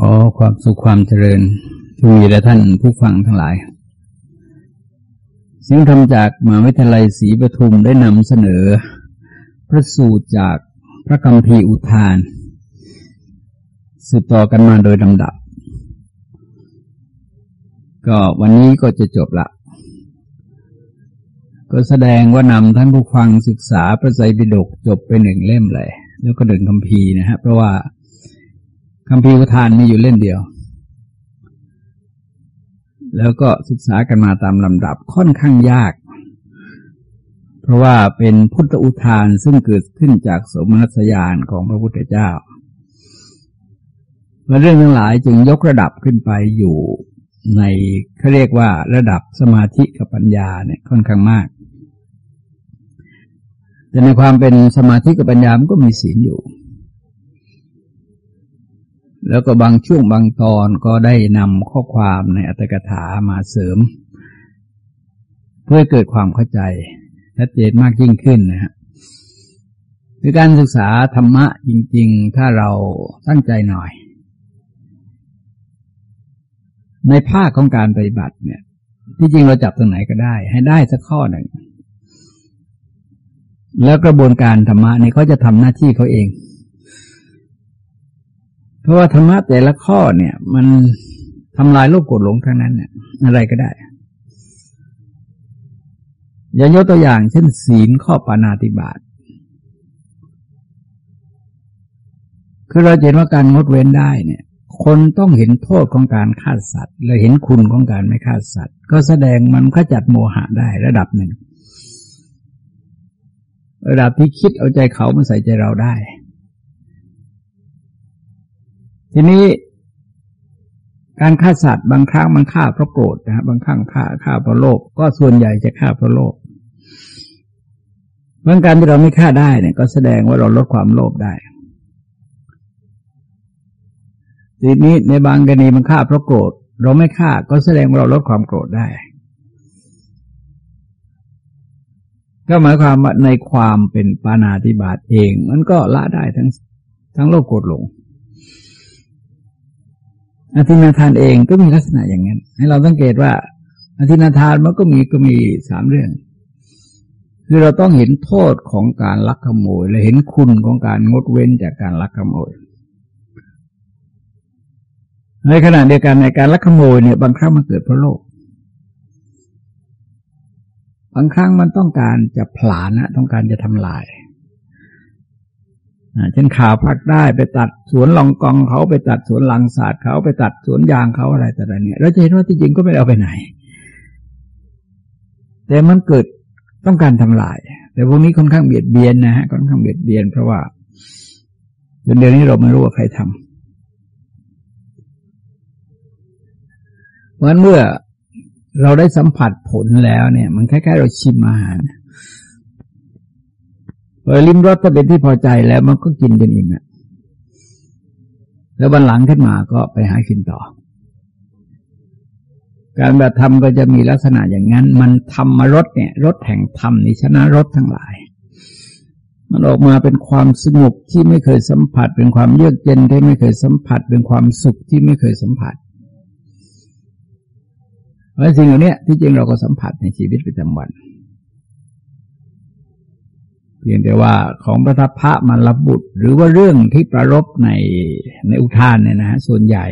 ขอความสุขความเจริญทวีและท่านผู้ฟังทั้งหลายสิ่งทำจากมหาวิทยาลัยศรีปทุมได้นำเสนอ พระสูตรจากพระคำพีอุทาน สืบต่อกันมาโดยลำดับ ก็วันนี้ก็จะจบละ ก็แสดงว่านำท่านผู้ฟังศึกษาพระไตรปิฎกจบไปหนึ่งเล่มเลย แล้วก็หนึ่งคำพีนะฮะเพราะว่า คำพีอุทานมีอยู่เล่นเดียว แล้วก็ศึกษากันมาตามลำดับค่อนข้างยาก เพราะว่าเป็นพุทธอุทานซึ่งเกิดขึ้นจากสมนัสยานของพระพุทธเจ้าเรื่องทั้งหลายจึงยกระดับขึ้นไปอยู่ในเขาเรียกว่าระดับสมาธิกับปัญญาเนี่ยค่อนข้างมาก แต่ในความเป็นสมาธิกับปัญญามันก็มีศีลอยู่ แล้วก็บางช่วงบางตอนก็ได้นำข้อความในอัตถกถามาเสริม เพื่อเกิดความเข้าใจชัดเจนมากยิ่งขึ้นนะฮะคือการศึกษาธรรมะจริง ๆ ถ้าเราตั้งใจหน่อย ในภาคของการปฏิบัติเนี่ย ที่จริงเราจับตรงไหนก็ได้ ให้ได้สักข้อหนึ่ง แล้วกระบวนการธรรมะเนี่ยเขาจะทำหน้าที่เขาเอง เพราะว่าธรรมะแต่ละข้อเนี่ย มันทำลายโลกโกรธหลงทั้งนั้นเนี่ย อะไรก็ได้ อย่ายกตัวอย่างเช่น ศีลข้อปานาติบาตคือเราเห็นว่าการงดเว้นได้เนี่ย คนต้องเห็นโทษของการฆ่าสัตว์ และเห็นคุณของการไม่ฆ่าสัตว์ ก็แสดงมันขจัดโมหะได้ระดับหนึ่งระดับที่คิดเอาใจเขามาใส่ใจเราได้ ทีนี้การฆ่าสัตว์บางครั้งมันฆ่าเพราะโกรธนะบางครั้งฆ่าฆ่าเพราะโลภก็ส่วนใหญ่จะฆ่าเพราะโลภเรื่อการที่เราไม่ฆ่าได้เนี่ย ก็แสดงว่าเราลดความโลภได้ทีนี้ในบางกรณีมันฆ่าเพราะโกรธ เราไม่ฆ่าก็แสดงว่าเราลดความโกรธได้ ก็หมายความว่าในความเป็นปานาธิบาตเอง มันก็ละได้ทั้งทั้งโลภโกรธหลง อธินาทานเองก็มีลักษณะอย่างนั้น ให้เราสังเกตว่า อธินาทานมันก็มีก็มีสามเรื่อง คือเราต้องเห็นโทษของการลักขโมย และเห็นคุณของการงดเว้นจากการลักขโมย ในขณะเดียวกันในการลักขโมยเนี่ยบางครั้งมันเกิดเพราะโลภบางครั้งมันต้องการจะผลาญนะต้องการจะทำลาย เช่นข่าวพักได้ไปตัดสวนลองกองเขาไปตัดสวนลังศาสตร์เขาไปตัดสวนยางเขาอะไรแต่ละเนี่ยเราจะเห็นว่าที่จริงก็ไม่เอาไปไหน แต่มันเกิดต้องการทำลาย แต่พวกนี้ค่อนข้างเบียดเบียนนะฮะค่อนข้างเบียดเบียน เพราะว่าจนเดี๋ยวนี้เราไม่รู้ว่าใครทำเพราะเมื่อเราได้สัมผัสผลแล้วเนี่ย มันคล้ายๆเราชิมอาหาร พอลิ้มรสถ้าเป็นที่พอใจแล้วมันก็กินจนอิ่มแล้ววันหลังขึ้นมาก็ไปหากินต่อ การแบบทำก็จะมีลักษณะอย่างนั้น มันทำมารสเนี่ยรสแห่งธรรมนี่ชนะรสทั้งหลาย มันออกมาเป็นความสงบที่ไม่เคยสัมผัส เป็นความเยือกเย็นที่ไม่เคยสัมผัส เป็นความสุขที่ไม่เคยสัมผัสเพราะสิ่งเหล่านี้ที่จริงเราก็สัมผัสในชีวิตประจำวัน พียงแต่ว่าของพระทัพพระมันรบุตร หรือว่าเรื่องที่ประรบในในอุทานเนี่ยนะฮะส่วนใหญ่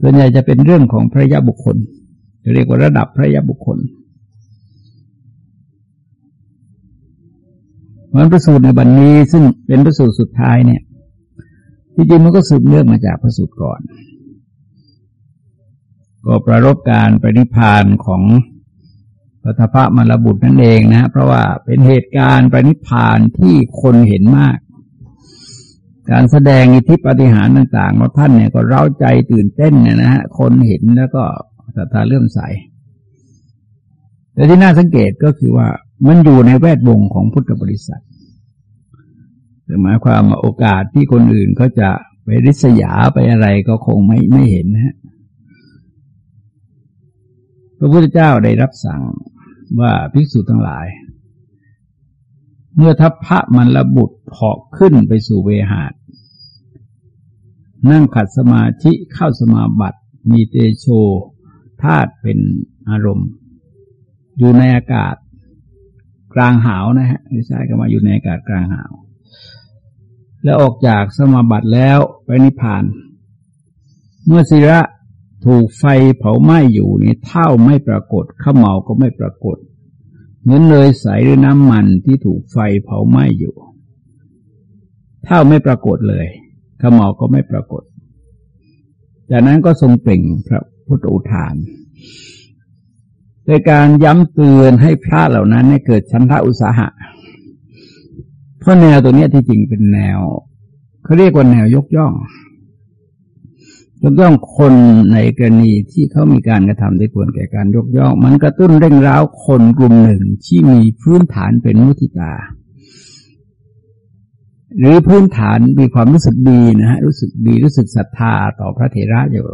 ส่วนใหญ่จะเป็นเรื่องของพระยาบุคคลเรียกว่าระดับพระยาบุคคลมันประสูตรในบันนี้ซึ่งเป็นประสูตรสุดท้ายเนี่ยที่จริงมันก็สืบเนื่องมาจากประสูตรก่อน ก็ประรบการปริพานของ ปัทภะมรบุตรนั่นเองนะ เพราะว่าเป็นเหตุการณ์ปณิพานที่คนเห็นมาก การแสดงอิทธิปฏิหารต่างๆของท่านเนี่ยก็เร้าใจตื่นเต้นเนี่ยนะฮะคนเห็นแล้วก็ศรัทธาเลื่อมใส แต่ที่น่าสังเกตก็คือว่ามันอยู่ในแวดวงของพุทธบริษัทหมายความว่าโอกาสที่คนอื่นเขาจะไปริษยาไปอะไรก็คงไม่ไม่เห็นนะฮะพระพุทธเจ้าได้รับสั่ง ว่าภิกษุทั้งหลาย เมื่อทัพพระมันระบุเหาะขึ้นไปสู่เวหาดนั่งขัดสมาธิเข้าสมาบัติมีเตโชธาตุเป็นอารมณ์ อยู่ในอากาศกลางหาวนะฮะไม่ใช่ก็มาอยู่ในอากาศกลางหาว แล้วออกจากสมาบัติแล้วไปนิพพาน เมื่อศิระ ถูกไฟเผาไหม้อยู่นี่เท่าไม่ปรากฏข้าเมาก็ไม่ปรากฏ เหมือนเลยใสหรือน้ำมันที่ถูกไฟเผาไหม้อยู่เท่าไม่ปรากฏเลยข้าเมาก็ไม่ปรากฏ จากนั้นก็ทรงเปล่งพระพุทธอุทานโดยการย้ำเตือนให้พระเหล่านั้นให้เกิดชันทะอุตสาหะ เพราะแนวตัวนี้ที่จริงเป็นแนวเขาเรียกว่าแนวยกย่อง ยกย่องคนในกรณีที่เขามีการกระทำที่ควรแก่การยกย่อง มันกระตุ้นเร่งร้าวคนกลุ่มหนึ่งที่มีพื้นฐานเป็นมุทิตา หรือพื้นฐานมีความรู้สึกดีนะฮะรู้สึกดีรู้สึกศรัทธาต่อพระเถระอยู่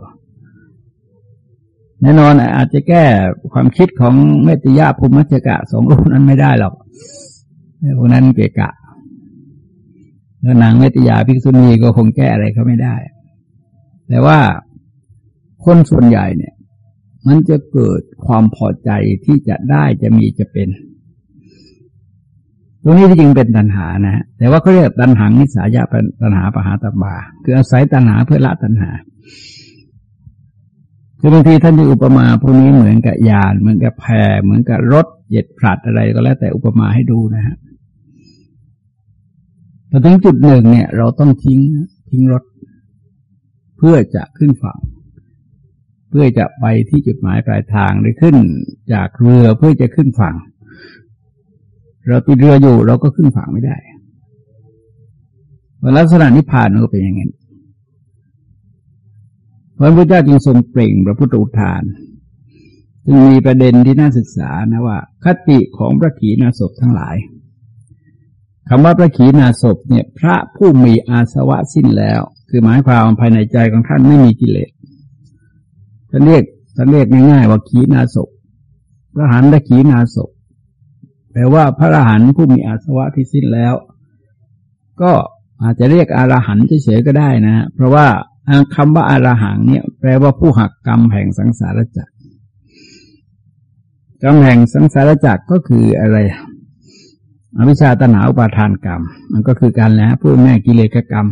แน่นอนอาจจะแก้ความคิดของเมตยาภูมิมัจกะสองรูปนั้นไม่ได้หรอกพวกนั้นเกะกะแล้วนางเมตยาภิกษุณีก็คงแก้อะไรเขาไม่ได้ แต่ว่าคนส่วนใหญ่เนี่ย มันจะเกิดความพอใจที่จะได้จะมีจะเป็น ตรงนี้ที่จริงเป็นตัณหานะฮะแต่ว่าเขาเรียกตัณหังนิสายะตัณหาปหาตบา คืออาศัยตัณหาเพื่อละตัณหาคือบางทีท่านจะอุปมาพวกนี้เหมือนกับยานเหมือนกับแพเหมือนกับรถเหยียดผลัดอะไรก็แล้วแต่อุปมาให้ดูนะฮะพอถึงจุดหนึ่งเนี่ย เราต้องทิ้งทิ้งรถ พื่อจะขึ้นฝั่ง เพื่อจะไปที่จุดหมายปลายทางหรือขึ้นจากเรือเพื่อจะขึ้นฝั่ง เราติดเรืออยู่เราก็ขึ้นฝั่งไม่ได้ลักษณะนิพพานก็เป็นอย่างนี้พระพุทธเจ้าจึงทรงเปล่งพระพุทธอุทานจึงมีประเด็นที่น่าศึกษานะว่า คติของพระขีณาสพทั้งหลายคำว่าพระขีณาสพเนี่ย พระผู้มีอาสวะสิ้นแล้ว คือหมายความภายในใจของท่านไม่มีกิเลสท่านเรียกท่านเรียกง่ายๆว่าขีณาสพพระหันและขีณาสพแปลว่าพระอรหันต์ผู้มีอาสวะที่สิ้นแล้ว ก็อาจจะเรียกอรหันต์เฉยๆก็ได้นะเพราะว่าคำว่าอารหังเนี่ย แปลว่าผู้หักกรรมแห่งสังสารจักรกรรมแห่งสังสารจักรก็คืออะไรอวิชชาตนาอุปาทานกรรม มันก็คือการแล้วพูดแม่กิเลสกรรม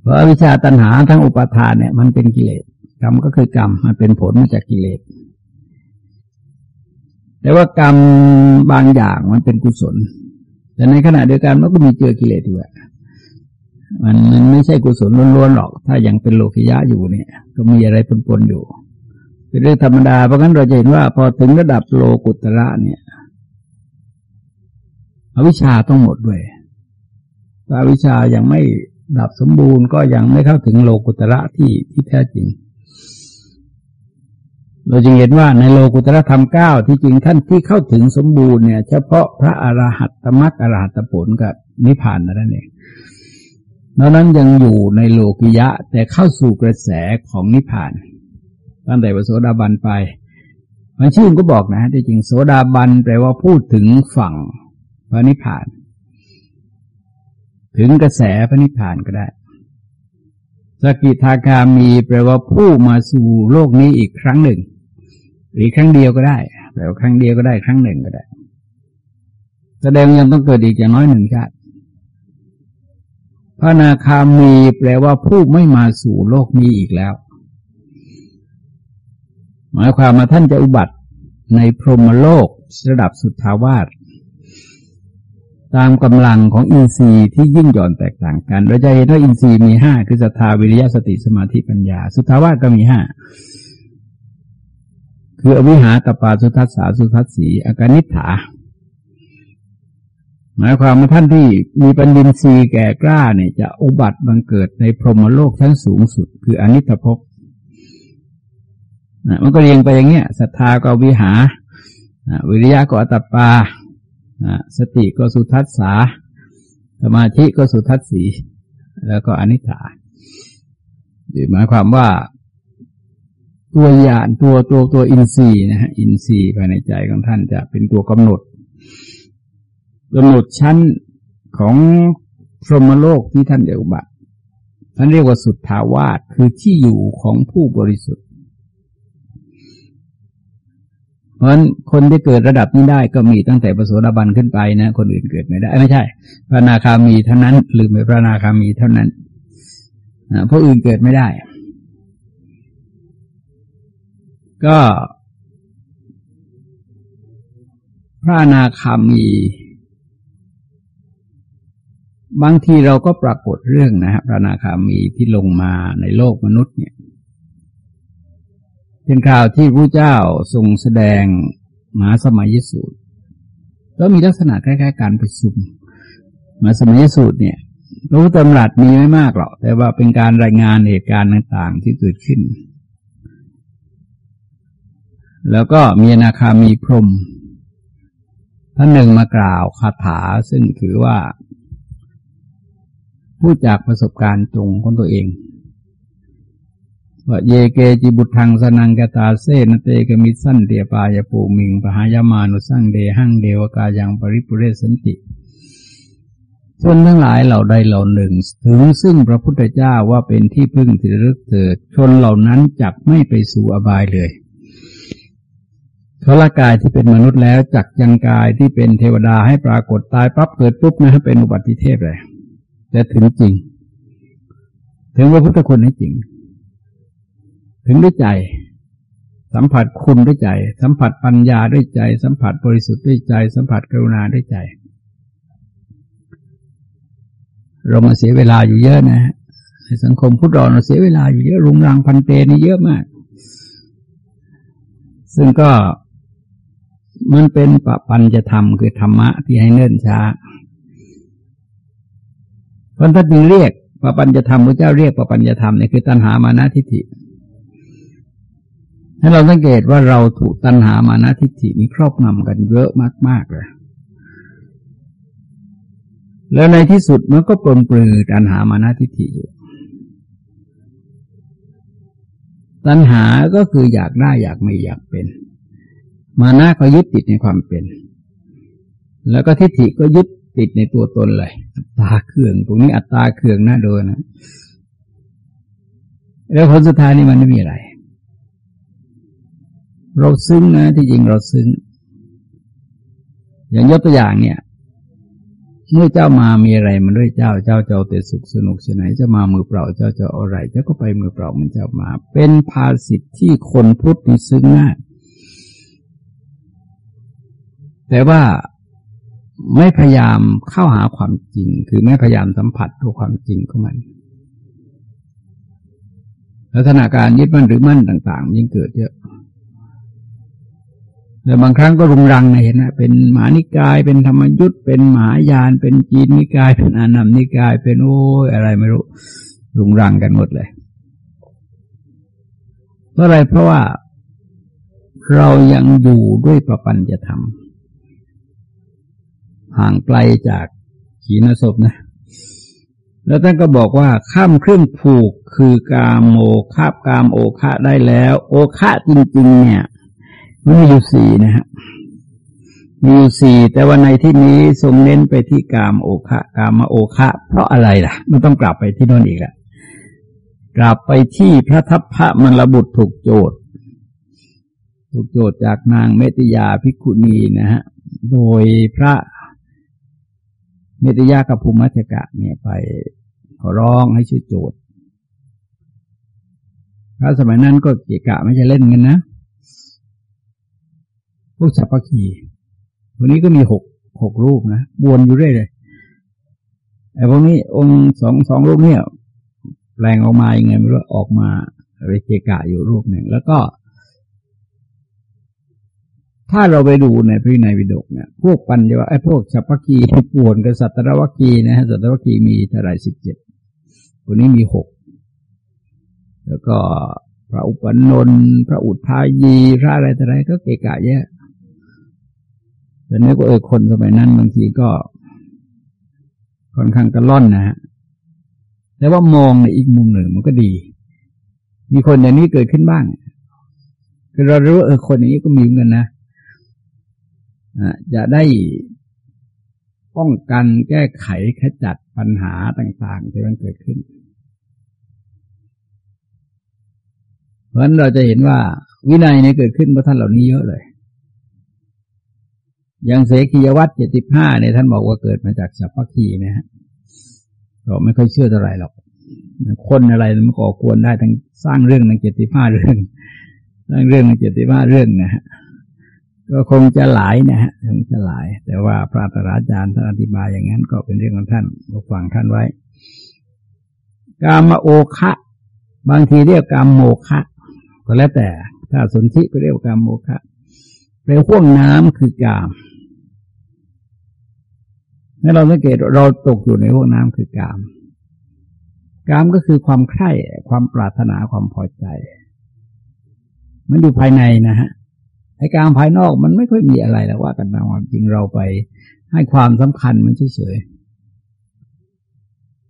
เพราะวิชาตัณหาทั้งอุปาทานเนี่ยมันเป็นกิเลสกรรมก็คือกรรมมันเป็นผลมาจากกิเลสแต่ว่ากรรมบางอย่างมันเป็นกุศล แต่ในขณะเดียวกันมันก็มีเจอกิเลสด้วยมันมันไม่ใช่กุศลล้วนๆหรอก ถ้ายังเป็นโลกิยะอยู่เนี่ย ก็มีอะไรปนๆอยู่ เป็นเรื่องธรรมดาเพราะงั้นเราจะเห็นว่า พอถึงระดับโลกุตระเนี่ยอวิชชาต้องหมดด้วยถ้าอวิชชายังไม่ ดับสมบูรณ์ก็ยังไม่เข้าถึงโลกุตระที่ที่แท้จริง เราจึงเห็นว่าในโลกุตระธรรมเก้าที่จริงท่านที่เข้าถึงสมบูรณ์เนี่ย เฉพาะพระอรหัตตมรรคอรหัตผลกับนิพพานนั่นเองนอกนั้นยังอยู่ในโลกิยะ แต่เข้าสู่กระแสของนิพพาน ตั้งแต่โสดาบันไปมันชื่อก็บอกนะที่จริงโสดาบันแปลว่าพูดถึงฝั่งพระนิพพาน ถึงกระแสพระนิพพานก็ได้ สกิทาคามีแปลว่าผู้มาสู่โลกนี้อีกครั้งหนึ่ง หรือครั้งเดียวก็ได้ แปลว่าครั้งเดียวก็ได้ ครั้งหนึ่งก็ได้ แสดงยังต้องเกิดอีกอย่างน้อยหนึ่งชาติพระนาคามีแปลว่าผู้ไม่มาสู่โลกนี้อีกแล้ว หมายความมาท่านจะอุบัติในพรหมโลกระดับสุทธาวาส ตามกำลังของอินทรีย์ที่ยิ่งหย่อนแตกต่างกัน เราจะเห็นว่าอินทรีย์มีห้าคือศรัทธาวิริยะสติสมาธิปัญญา สุทธาวาสก็มีห้าคืออวิหาตปาสุทัสสาสุทัสสีอากานิฐาหมายความว่าท่านที่มีปัญญินทรีย์แก่กล้าเนี่ยจะอุบัติบังเกิดในพรหมโลกชั้นสูงสุด คืออนิจภพมันก็เรียงไปอย่างเงี้ยศรัทธาก็วิหาวิริยะก็อัตปา สติก็สุทัศสาสมาธิก็สุทัศสี แล้วก็อนิจฐาหมายความว่าตัวญาณตัวตัวตัวอินทรีย์นะฮะอินทรีย์ภายในใจของท่านจะเป็นตัวกำหนดกำหนดชั้นของพรหมโลกที่ท่านเดอุบัติท่านเรียกว่าสุทธาวาสคือที่อยู่ของผู้บริสุทธิ์ เพราะฉะนั้นคนที่เกิดระดับนี้ได้ก็มีตั้งแต่ประโสดาบันขึ้นไปนะ คนอื่นเกิดไม่ได้ ไม่ใช่ พระนาคามีเท่านั้นหรือไม่พระนาคามีเท่านั้นเพราะอื่นเกิดไม่ได้ ก็ พระนาคามี บางทีเราก็ปรากฏเรื่องนะฮะพระนาคามีที่ลงมาในโลกมนุษย์เนี่ย เป็นข่าวที่พระเจ้าทรงแสดงมหาสมัยสูตรก็มีลักษณะคล้ายๆการประชุมมหาสมัยสูตรเนี่ยระพุทธธรรมรัตมีไม่มากหรอก แต่ว่าเป็นการรายงานเหตุการณ์ต่างๆที่เกิดขึ้น แล้วก็มีนาคามีพรมท่านหนึ่งมากล่าวคาถาซึ่งถือว่า พูดจากประสบการณ์ตรงของตัวเอง ว่าเยเกจิบุตรทางสนังกตาเซนเตกมิสั้นเตียปายปูมิงปหายามานุสั่งเดหังเดวกายังปริปุเรสันติชนทั้งหลายเหล่าใดเหล่าหนึ่ง ถึงซึ่งพระพุทธเจ้าว่าเป็นที่พึ่งที่รึกเถิด ชนเหล่านั้นจักไม่ไปสู่อบายเลยเขาละกายที่เป็นมนุษย์แล้วจักยังกายที่เป็นเทวดาให้ปรากฏตายปั๊บเกิดปุ๊บนะเป็นอุบัติเทพเลยแต่ถึงจริง ถึงว่าพุทธคุณให้จริง ถึงด้วยใจ สัมผัสคุณด้วยใจ สัมผัสปัญญาด้วยใจ สัมผัสบริสุทธิ์ด้วยใจ สัมผัสกรุณาด้วยใจ เรามาเสียเวลาอยู่เยอะนะในสังคมพุทธเราเราเสียเวลาอยู่เยอะรุงรังพันเตนี่เยอะมาก ซึ่งก็มันเป็นปปัญจะทำคือธรรมะที่ให้เนิ่นช้าพราะท่านเรียกปปัญญธรรมพระเจ้าเรียกปปัญญธรรมเนี่ยคือตัณหามานะทิฏฐิ ให้เราสังเกตว่าเราถูกตัณหามานะทิฏฐินี้ครอบงำกันเยอะมากๆเลยแล้วในที่สุดมันก็ปลนปลือตัณหามานะทิฏฐิอยู่ ตัณหาก็คืออยากได้อยากไม่อยากเป็น มานะก็ยึดติดในความเป็น แล้วก็ทิฏฐิก็ยึดติดในตัวตนเลยอัตตาเครื่อง ตรงนี้อัตตาเครื่องน่าโดนนะ แล้วผลสุดท้ายนี่มันไม่มีอะไร เราซึ้งนะที่จริงเราซึ้ง อย่างยกตัวอย่างเนี่ย เมื่อเจ้ามามีอะไรมันด้วยเจ้าเจ้าเจ้าแต่สุขสนุกสนานจะมามือเปล่าเจ้าจะอะไรเจ้าก็ไปมือเปล่ามันจะมา เป็นภาสิทธิ์ที่คนพุทธนี่ซึ้งมากแต่ว่าไม่พยายามเข้าหาความจริง คือไม่พยายามสัมผัสตัวความจริงของมัน ลักษณะการยึดมั่นหรือมั่นต่าง ๆ ยิ่งเกิดเยอะ แล้วบางครั้งก็รุงรังนะเห็นนะเป็นหมานิกาย เป็นธรรมยุทธเป็นหมายาน เป็นจีนนิกาย เป็นอานัมนิกาย เป็นโอ้ยอะไรไม่รู้ รุงรังกันหมดเลย เพราะอะไรเพราะว่าเรายังอยู่ด้วยประปัญจะทำห่างไกลจากขีณศพนะ แล้วท่านก็บอกว่าข้ามเครื่องผูกคือกามโมคาบกามโอคะได้แล้ว โอคะจริง ๆ เนี่ย มันมีอยู่สี่นะฮะมีอยู่สี่แต่ว่าในที่นี้ทรงเน้นไปที่กามโอคะกามโอคะ เพราะอะไรล่ะ มันต้องกลับไปที่นั่นอีกละกลับไปที่พระทัพพระมรบุตรถูกโจทย์ถูกโจทย์จากนางเมติยาภิกขุณีนะฮะโดยพระเมติยากับภูมิมัจกะเนี่ยไปขอร้องให้ช่วยโจทย์พระสมัยนั้นก็เกะกะไม่ใช่เล่นกันนะ พวกสัพพคีวันนี้ก็มีหกหกรูปนะวนอยู่เรื่อยเลยไอ้พวกนี้องค์สองสองรูปเนี่ยแปลงออกมาย่างไงไม่รู้ออกมาไปเกะกะอยู่รูปหนึ่งแล้วก็ ถ้าเราไปดูในพระในวิดกเนี่ยพวกปัญญาไอ้พวกสัพพกีที่ป่วนกับสัตตรวกีนะฮะสัตตรวกีมีเท่าไรสิบเจ็ดคนนี้มีหกแล้วก็พระอุปนนท์พระอุทายี พระอะไรแต่ไรก็เกะกะเยอะ แต่นึกว่าเออคนสมัยนั้นบางทีก็ค่อนข้างกระล่อนนะฮะแต่ว่ามองในอีกมุมหนึ่งมันก็ดี มีคนอย่างนี้เกิดขึ้นบ้าง คือเรารู้ว่าเออคนอย่างนี้ก็มีเงินนะจะได้ป้องกันแก้ไขขจัดปัญหาต่างๆ ที่มันเกิดขึ้น เพราะฉะนั้นเราจะเห็นว่าวินัยในเกิดขึ้นเพราะท่านเหล่านี้เยอะเลย อย่างเสกียวัตรเจ็ดสิบห้าเนี่ยท่านบอกว่าเกิดมาจากสัพพคีนะฮะเราไม่ค่อยเชื่อเท่าไหร่หรอกคนอะไรมันก่อกวนได้ทั้งสร้างเรื่องในเจ็ดสิบห้าเรื่องสร้างเรื่องในเจ็ดสิบห้าเรื่องนะฮะก็คงจะหลายนะฮะคงจะหลาย แต่ว่าพระตราจารย์ท่านอธิบายอย่างนั้นก็เป็นเรื่องของท่านเราฟังท่านไว้ กามโอคะ บางทีเรียกกามโมคะ ก็แล้วแต่ถ้าสนธิก็เรียกว่ากามโมคะ แปลห่วงน้ำคือกามถ้เราสังเกตเราตกอยู่ในห่วงน้ำคือกาม กามก็คือความใคร่ความปรารถนาความพอใจ มันอยู่ภายในนะฮะไอ้กามภายนอกมันไม่ค่อยมีอะไรแล้วว่ากันตามความจริงเราไปให้ความสำคัญมันเฉย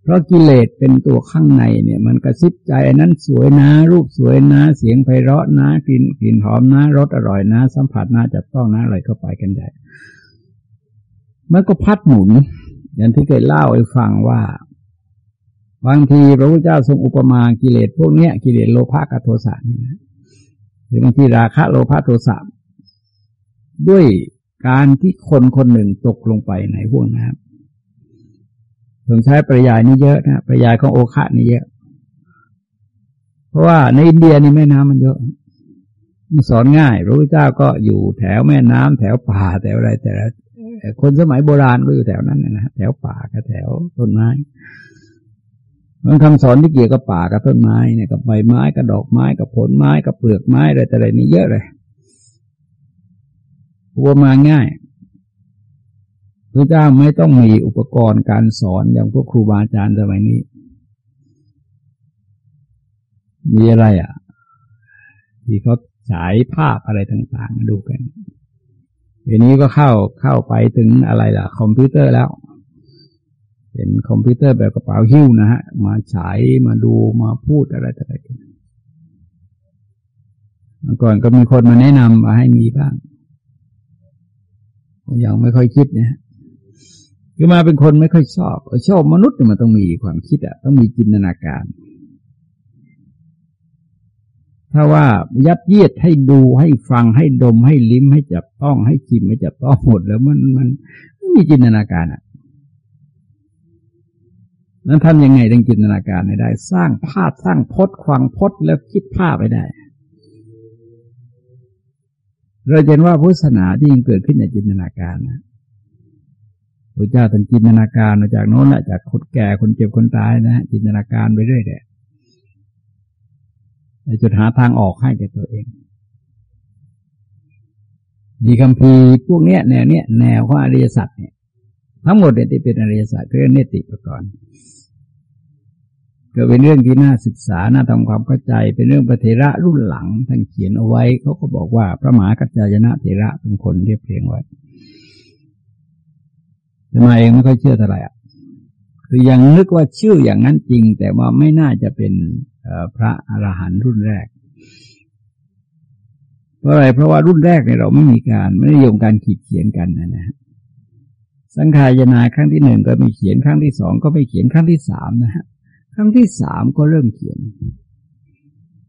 เพราะกิเลสเป็นตัวข้างในเนี่ย มันกระซิบใจนั้นสวยนะ รูปสวยนะ เสียงไพเราะนะกลิ่นกลิ่นหอมนะรสอร่อยนะ สัมผัสนะจับต้องนะอะไรก็ไปกันได้มันก็พัดหมุน อย่างที่เคยเล่าให้ฟังว่าบางทีพระพุทธเจ้าทรงอุปมากิเลสพวกเนี้ยกิเลสโลภะกับโทสะนี่นะหรือบางทีราคะโลภะโทสะด้วยการที่คนคนหนึ่งตกลงไปในห่วงน้ำ ถึงใช้ปริยายนี่เยอะนะปริยายของโอคะนี่เยอะ เพราะว่าในอินเดียนี่แม่น้ำมันเยอะมันสอนง่ายพระพุทธเจ้าก็อยู่แถวแม่น้ำแถวป่าแถวอะไร แต่ละคนสมัยโบราณก็อยู่แถวนั้นนะแถวป่ากับแถวต้นไม้มันคำสอนที่เกี่ยวกับป่ากับต้นไม้เนี่ยกับใบไม้กับดอกไม้กับผลไม้กับเปลือกไม้อะไรแต่อะไรนี่เยอะเลยหัวมาง่าย พระเจ้าไม่ต้องมีอุปกรณ์การสอนอย่างพวกครูบาอาจารย์สมัยนี้ มีอะไรอะ ที่เขาฉายภาพอะไรต่าง ๆ ดูกันทีนี้ก็เข้าเข้าไปถึงอะไรล่ะ คอมพิวเตอร์แล้ว เป็นคอมพิวเตอร์แบบกระเป๋าหิ้วนะฮะ มาฉายมาดูมาพูดอะไรต่างๆเมื่อก่อนก็มีคนมาแนะนำมาให้มีบ้างยังไม่ค่อยคิดเนี่ย คือมาเป็นคนไม่ค่อยชอบชอบมนุษย์มันต้องมีความคิดอะต้องมีจินตนาการ ถ้าว่ายัดเยียดให้ดูให้ฟังให้ดมให้ลิ้มให้จับต้องให้ชิมให้จับต้องหมดแล้วมันมันไม่มีจินตนาการอะนั้นทำยังไงถึงจินตนาการได้ สร้างภาพสร้างพจน์ควางพจน์แล้วคิดภาพไปได้เราเห็นว่าพุทธศาสนาที่ยังเกิดขึ้นจากจินตนาการนะ ระเจ้าท่านจินตนาการมาจากโน้นแหละจากคนแก่คนเจ็บคนตายนะ จินตนาการไปเรื่อยแหละจุดหาทางออกให้แก่ตัวเองดีคำพีพวกเนี้ยแนวเนี้ยแนวของอริยสัจเนี่ยทั้งหมดเนี่ยที่เป็นอริยสัจเรื่องเนติปกรณ์ก็เป็นเรื่องที่น่าศึกษา น่าทำความเข้าใจ เป็นเรื่องพระเทระรุ่นหลังท่านเขียนเอาไว้ เขาก็บอกว่าพระมหากัจจายนะเทระเป็นคนเรียบเรียงไว้ แต่มาเองไม่ค่อยเชื่อเท่าไหร่อะคือยังนึกว่าชื่ออย่างนั้นจริง แต่ว่าไม่น่าจะเป็นพระอรหันต์รุ่นแรก เพราะอะไรเพราะว่ารุ่นแรกเนี่ยเราไม่มีการไม่ได้ยมการขีดเขียนกันนะนะสังขายนาครั้งที่หนึ่งก็ไม่เขียนครั้งที่สองก็ไม่เขียนครั้งที่สามนะฮะครั้งที่สามก็เริ่มเขียน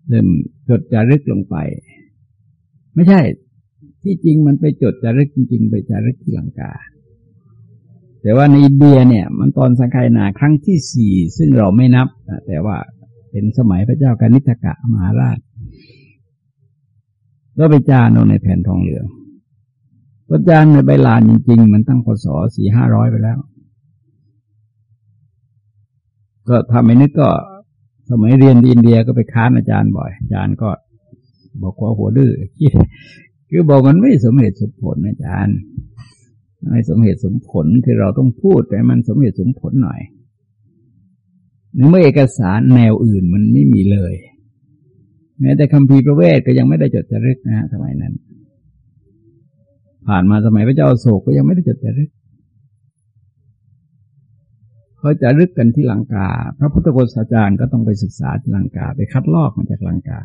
เริ่มจดจารึกลงไป ไม่ใช่ที่จริงมันไปจดจารึกจริงๆไปจารึกที่ลังกา แต่ว่าในอินเดียเนี่ย มันตอนสังขายนาครั้งที่สี่ซึ่งเราไม่นับ แต่ว่าเป็นสมัยพระเจ้ากานิตกะมหาราชก็ไปจานลงในแผ่นทองเหลืองพระจานในใบลานจริง ๆ มันตั้งพศสี่ห้าร้อยไปแล้ว ก็ทำให้นึกก็สมัยเรียนอินเดียก็ไปค้านอาจารย์บ่อย อาจารย์ก็บอกว่าหัวดื้อคือบอกมันไม่สมเหตุสมผลอาจารย์ ไม่สมเหตุสมผลคือเราต้องพูดแต่มันสมเหตุสมผลหน่อยในเมื่อเอกสารแนวอื่นมันไม่มีเลยแม้แต่คำพีประเวทก็ยังไม่ได้จดจารึกนะสมัยนั้น ผ่านมาสมัยพระเจ้าโศกก็ยังไม่ได้จดจารึกเขาจะรึกกันที่ลังกา พระพุทธโฆษาจารย์ก็ต้องไปศึกษาที่ลังกา ไปคัดลอกมาจากลังกา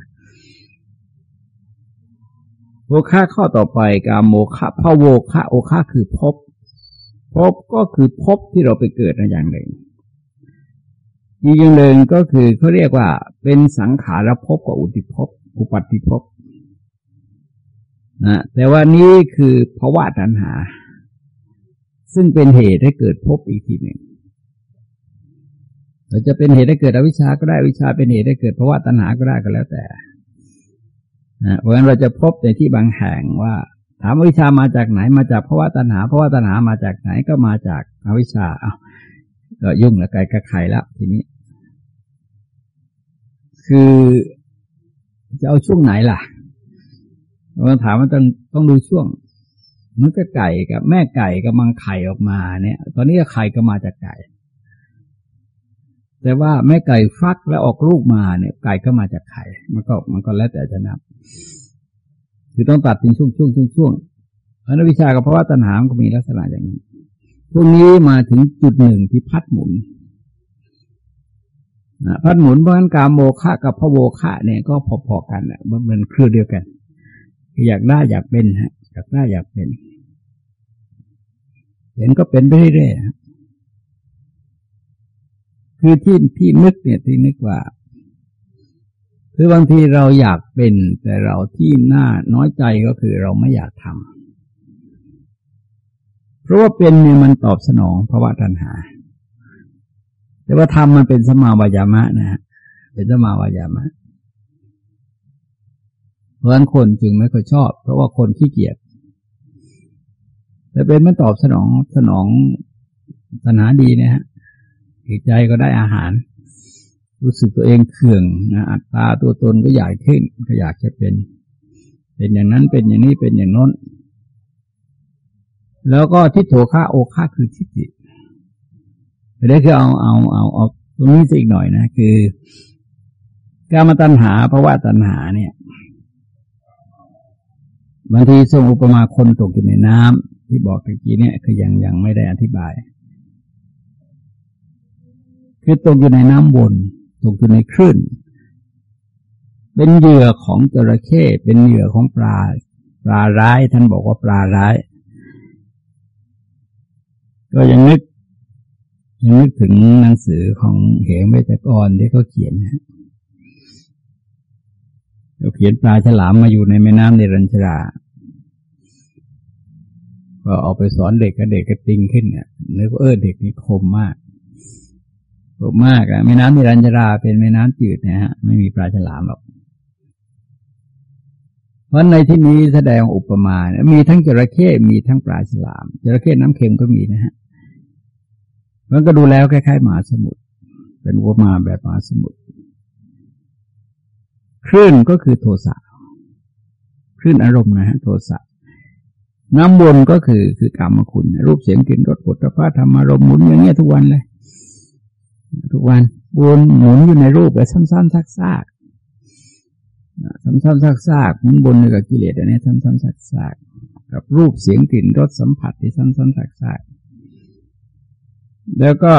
โวคะข้อต่อไปการโมคะพะโวคะโอคะคือพบ พบก็คือพบที่เราไปเกิดในอย่างหนึ่งอีกอย่างหนึ่งก็คือเขาเรียกว่า เป็นสังขารภพกับอุติภพอุปัติภพนะแต่ว่านี้คือภาวะตัณหา ซึ่งเป็นเหตุให้เกิดภพอีกทีหนึ่งเราจะเป็นเหตุให้เกิดอวิชชาก็ได้วิชาเป็นเหตุให้เกิดภาวะตัณหาก็ได้ก็แล้วแต่ นะเพราะฉะนั้นเราจะพบในที่บางแห่งว่า ถามวิชามาจากไหนมาจากภาวะตัณหาภาวะตัณหามาจากไหนก็มาจากอวิชชาอ้าก็ยุ่งละไกลกระไขแล้วทีนี้ คือจะเอาช่วงไหนล่ะเราถามว่าต้องต้องดูช่วงมันก็ไก่กับแม่ไก่กำลังไข่ออกมาเนี่ย ตอนนี้ไข่ก็มาจากไก่ แต่ว่าแม่ไก่ฟักแล้วออกลูกมาเนี่ย ไก่ก็มาจากไข่ มันก็มันก็แล้วแต่จะนับ คือต้องตัดเป็นช่วงช่วงช่วงช่วงอนุวิชากับภาวะตัณหามันก็มีลักษณะอย่างนี้พวกนี้มาถึงจุดหนึ่งที่พัดหมุนนะพัดหมุนเพราะงั้นการโมฆะกับพระโวฆะเนี่ยก็พอๆกันนะมันเป็นเครือเดียวกัน อยากได้อยากเป็นฮะ อยากได้อยากเป็น เห็นก็เป็นไปเรื่อยๆ คือที่ที่นึกเนี่ยที่นึกว่า คือบางทีเราอยากเป็น แต่เราที่น่าน้อยใจก็คือเราไม่อยากทำเพราะว่าเป็นเนี่ยมันตอบสนองภาวะตัณหา แต่ว่าทำมันเป็นสมาวายามะนะฮะเป็นสมาวายามะเพราะฉะนั้นคนจึงไม่ค่อยชอบ เพราะว่าคนขี้เกียจแต่เป็นมันตอบสนองสนองปัญหาดีนะฮะ จิตใจก็ได้อาหาร รู้สึกตัวเองเขื่องนะอัตตาตัวตนก็ใหญ่ขึ้น ก็อยากจะเป็น เป็นอย่างนั้นเป็นอย่างนี้เป็นอย่างน้น แล้วก็ทิฏโถค่าโอค่าคือทิฏฐิไปได้คือเอาเอาเอาเอาตรงนี้อีกหน่อยนะ คือการมาตัณหาเพราะว่าตัณหาเนี่ยบางทีทรงอุปมาคนตกอยู่ในน้ำที่บอกตะกี้เนี่ยคือยังยังไม่ได้อธิบาย คือตกอยู่ในน้ำบนตกอยู่ในคลื่น เป็นเหยื่อของจระเข้เป็นเหยื่อของปลา ปลาร้าย ท่านบอกว่าปลาร้าย ก็ยังนึกยังนึกถึงหนังสือของเหมเวตกรที่เขาเขียนนะเราเขียนปลาฉลามมาอยู่ในแม่น้ำในรัญชราก็เอาไปสอนเด็กกับเด็กก็ติงขึ้นเนี่ยนึกว่าเออเด็กนี่คมมาก คมมากอะแม่น้ำในรัญชราเป็นแม่น้ำจืดนะฮะ ไม่มีปลาฉลามหรอกเพราะในที่นี้แสดงอุปมามีทั้งจระเข้มีทั้งปลาฉลามจระเข้น้ำเค็มก็มีนะฮะมันก็ดูแล้วคล้ายๆหมาสมุทรเป็นอุปมาแบบหมาสมุทรคลื่นก็คือโทสะคลื่นอารมณ์นะฮะโทสะน้ำบนก็คือคือกรรมคุณ รูปเสียงกลิ่นรสปุถะพาธรรมารมณ์หมุนอย่างเงี้ยทุกวันเลย ทุกวันวนหมุนอยู่ในรูปแบบซ้ำๆซักๆซ้ำๆซักๆหมุนบนกับกิเลสอันนี้ซ้ำๆซักๆกับรูปเสียงกลิ่นรสสัมผัสที่ซ้ำๆซักๆแล้วก็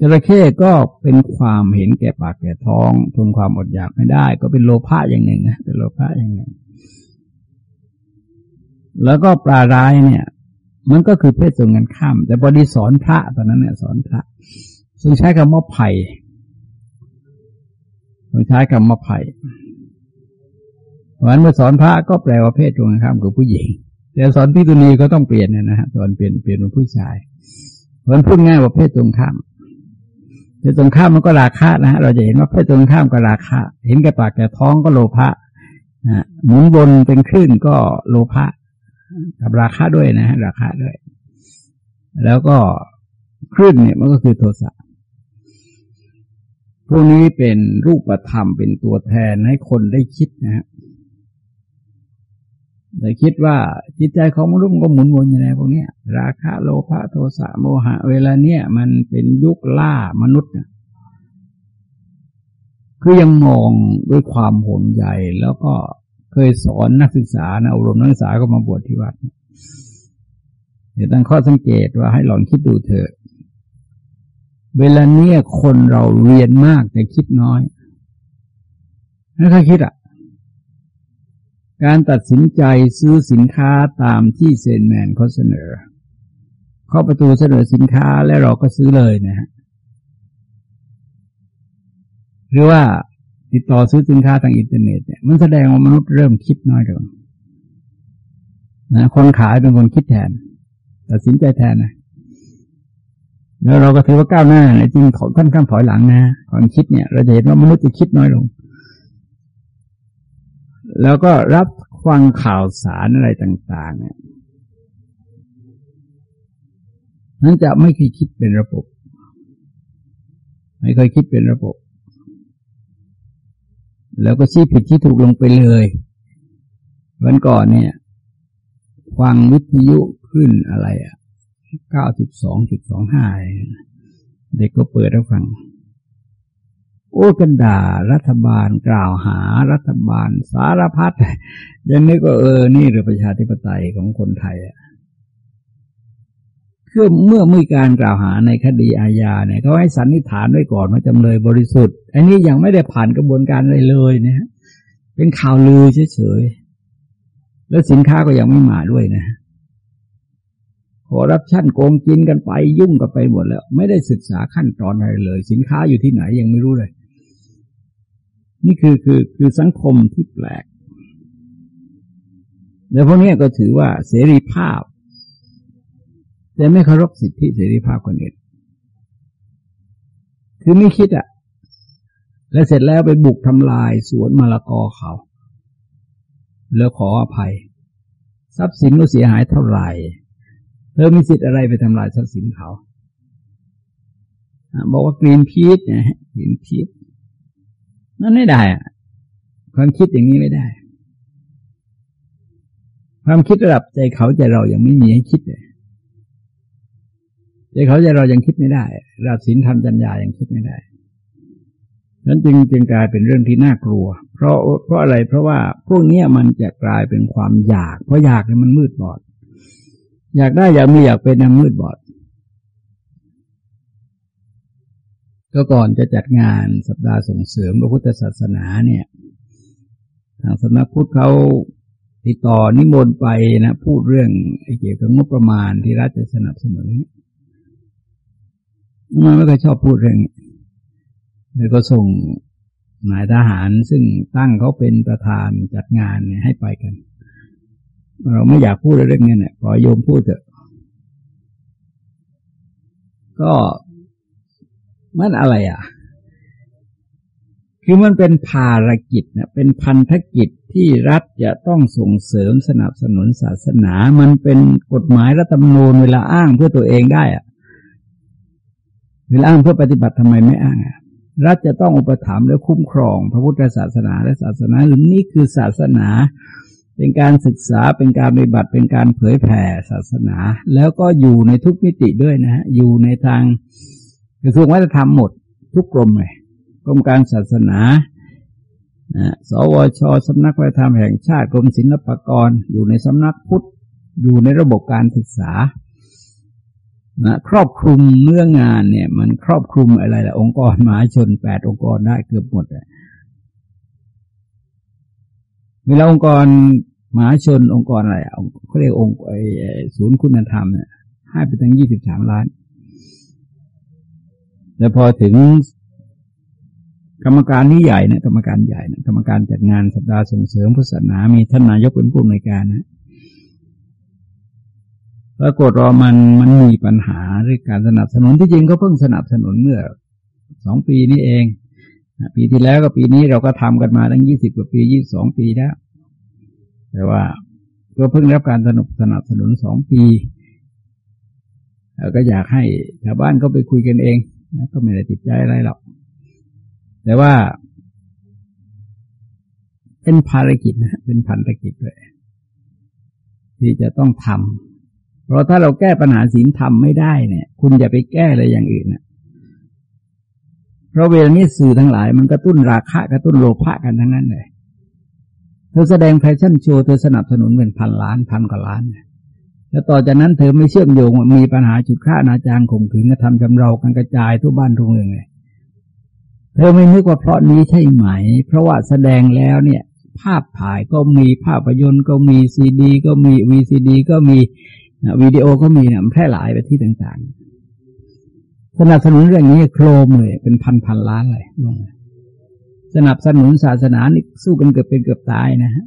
จระเข้ก็เป็นความเห็นแก่ปากแก่ท้องทนความอดอยากไม่ได้ ก็เป็นโลภะอย่างหนึ่งนะเป็นโลภะอย่างหนึ่ง แล้วก็ปลาร้ายเนี่ย มันก็คือเพศตรงกันข้าม แต่บอดีสอนพระตอนนั้นเนี่ยสอนพระทรงใช้คำว่าไผ่ทรงใช้คำว่าไผ่เพราะฉะนั้นเมื่อสอนพระก็แปลว่าเพศตรงกันข้ามกับผู้หญิง แต่สอนพิตุนีก็ต้องเปลี่ยนนะฮะสอนเปลี่ยนเปลี่ยนเป็นผู้ชายเพราะฉะนั้นพูดง่ายว่าเพศตรงข้ามเพศตรงข้ามมันก็ราคะนะฮะเราจะเห็นว่าเพศตรงข้ามก็ราคะ เห็นแก่ปากแก่ท้องก็โลภะนะหมุนบนเป็นคลื่นก็โลภะ กับราคะด้วยนะ ราคะด้วย แล้วก็คลื่นเนี่ยมันก็คือโทสะพวกนี้เป็นรูปธรรมเป็นตัวแทนให้คนได้คิดนะฮะแต่คิดว่าจิตใจของมนุษย์ก็หมุนวนอยู่ในพวกนี้ราคะโลภะโทสะโมหะ เวลาเนี้ยมันเป็นยุคล่ามนุษย์คือยังมองด้วยความห่วงใยแล้วก็ เคยสอนนักศึกษานะอบรมนักศึกษาก็มาบวชที่วัดเดี๋ยวตั้งข้อสังเกตว่าให้ลองคิดดูเถอะ เวลาเนี้ยคนเราเรียนมากแต่คิดน้อยไม่ค่อยคิดอะ การตัดสินใจซื้อสินค้าตามที่เซนแมนเขาเสนอ เข้าประตูเสนอสินค้าแล้วเราก็ซื้อเลยนะฮะหรือว่า ติดต่อซื้อสินค้าทางอินเทอร์เน็ตเนี่ยมันแสดงว่ามนุษย์เริ่มคิดน้อยลงนะคนขายเป็นคนคิดแทนตัดสินใจแทนนะแล้วเราก็ถือว่าก้าวหน้าจริงค่อนข้างถอยหลังนะความคิดเนี่ย เราจะเห็นว่ามนุษย์จะคิดน้อยลง แล้วก็รับฟังข่าวสารอะไรต่าง ๆ เนี่ยนั้นจะไม่เคยคิดเป็นระบบ ไม่เคยคิดเป็นระบบ แล้วก็ชี้ผิดที่ถูกลงไปเลยวันก่อนเนี่ย ฟังวิทยุขึ้นอะไรอะเก้าสิบสองจุดสองห้าเด็กก็เปิดแล้วฟัง โอ้กันด่ารัฐบาลกล่าวหารัฐบาลสารพัดย่างนี้ก็เออ นี่หรือประชาธิปไตยของคนไทยอะ คือเมื่อมีการกล่าวหาในคดีอาญาเนี่ยเขาให้สันนิษฐานไว้ก่อนว่าจำเลยบริสุทธิ์ อันนี้ยังไม่ได้ผ่านกระบวนการอะไรเลยนะเป็นข่าวลือเฉยๆ แล้วสินค้าก็ยังไม่มาด้วยนะขอรับชั่นโกงกินกันไปยุ่งกันไปหมดแล้ว ไม่ได้ศึกษาขั้นตอนอะไรเลย สินค้าอยู่ที่ไหนยังไม่รู้เลย นี่คือคือคือสังคมที่แปลก แล้วพวกนี้ก็ถือว่าเสรีภาพ แต่ไม่เคารพสิทธิเสรีภาพคนอื่น คือไม่คิดอะ่ะ แล้วเสร็จแล้วไปบุกทำลายสวนมะละกอเขา แล้วขออภัย ทรัพย์สินก็เสียหายเท่าไหร่เธอมีสิทธิ์อะไรไปทำลายทรัพย์สินเขาบอกว่ากรีนพีชเนี่ยกรีนพีชนั่นไม่ได้อะความคิดอย่างนี้ไม่ได้ ความคิดระดับใจเขาใจเรายังไม่มีให้คิดเลย ใจเขาใจเรายังคิดไม่ได้ระดับศีลธรรมจัญญายังคิดไม่ได้นั้นจึงจึงกลายเป็นเรื่องที่น่ากลัว เพราะเพราะอะไร เพราะว่าพวกนี้มันจะกลายเป็นความอยาก เพราะอยากเนี่ยมันมืดบอด อยากได้อยากมีอยากเป็นมันมืดบอด ก็ก่อนจะจัดงานสัปดาห์ส่งเสริมพระพุทธศาสนาเนี่ย ทางสำนักพุทธเขาติดต่อนิมนต์ไปนะ พูดเรื่องเกี่ยวกับงบประมาณที่รัฐจะสนับสนุน มันไม่เคยชอบพูดเรื่องนี้เลยก็ส่งนายทหารซึ่งตั้งเขาเป็นประธานจัดงานเนี่ยให้ไปกัน เราไม่อยากพูดเรื่องนี้เนี่ยปล่อโยมพูดเถอะ ก็มันอะไรอะ คือมันเป็นภารกิจเนี่ยเป็นพันธกิจที่รัฐจะต้องส่งเสริมสนับสนุนศาสนา มันเป็นกฎหมายรัฐธรรมนูญเวลาอ้างเพื่อตัวเองได้อะ เวลาอ้างเพื่อปฏิบัติทำไมไม่อ้างอะรัฐจะต้องอุปถัมภ์และคุ้มครอง พระพุทธศาสนาและศาสนาอื่นนี่คือศาสนา เป็นการศึกษาเป็นการปฏิบัติเป็นการเผยแผ่ศาสนา แล้วก็อยู่ในทุกมิติด้วยนะฮะอยู่ในทางกระทรวงวัฒนธรรมหมด ทุกกรมเลยกรมการศาสนานะสวชสำนักวัฒนธรรมแห่งชาติกรมศิลปากร อยู่ในสำนักพุทธอยู่ในระบบการศึกษา นะครอบคลุมเนื้องานเนี่ย มันครอบคลุมอะไรละองค์กรมหาชนแปดองค์กรได้เกือบหมดเลยเวลาองค์กรมหาชนองค์กรอะไรเขาเรียกองค์ศูนย์คุณธรรมเนี่ยให้ไปตั้งยี่สิบสามล้าน แต่พอถึงกรรมการนี้ใหญ่นะกรรมการใหญ่นะกรรมการจัดงานสัปดาห์ส่งเสริมพุทธศาสนา มีท่านนายกเป็นผู้อำนวยการนะ ปรากฏว่ามันมันมีปัญหาเรื่องการสนับสนุนที่จริงก็เพิ่งสนับสนุนเมื่อสองปีนี้เองปีที่แล้วกับปีนี้เราก็ทำกันมาตั้งยี่สิบกว่าปียี่สองปีแล้ว แต่ว่าก็เพิ่งรับการสนับสนับสนุนสองปีแล้วก็อยากให้ชาวบ้านก็ไปคุยกันเองก็ไม่ได้ติดใจอะไรหรอก แต่ว่า เป็นภารกิจนะเป็นพันธกิจเลยที่จะต้องทำ เพราะถ้าเราแก้ปัญหาศีลธรรมไม่ได้เนี่ย คุณอย่าไปแก้อะไรอย่างอื่นนะเพราะเวลานี้สื่อทั้งหลาย มันกระตุ้นราคะกระตุ้นโลภะกันทั้งนั้นเลยเธอแสดงแฟชั่นโชว์เธอสนับสนุนเป็นพันล้านพันกว่าล้านแล้วต่อจากนั้นเธอไม่เชื่อมโยงมีปัญหาจุดฆ่านาจารข่มขืนกระทำจำเรากันกระจายทั่วบ้านทั่วเมืองเลยเธอไม่นึกว่าเพราะนี้ใช่ไหม เพราะว่าแสดงแล้วเนี่ย ภาพถ่ายก็มีภาพยนตร์ก็มีซีดี ก็มีวีซีดี ก็มี วิดีโอก็มีนี่ยแพร่หลายไปที่ต่างๆ สนับสนุนเรื่องนี้โครมเลยเป็นพันพันล้านเลยลงสนับสนุนศาสนานี่สู้กันเกือบเป็นเกือบตายนะฮะ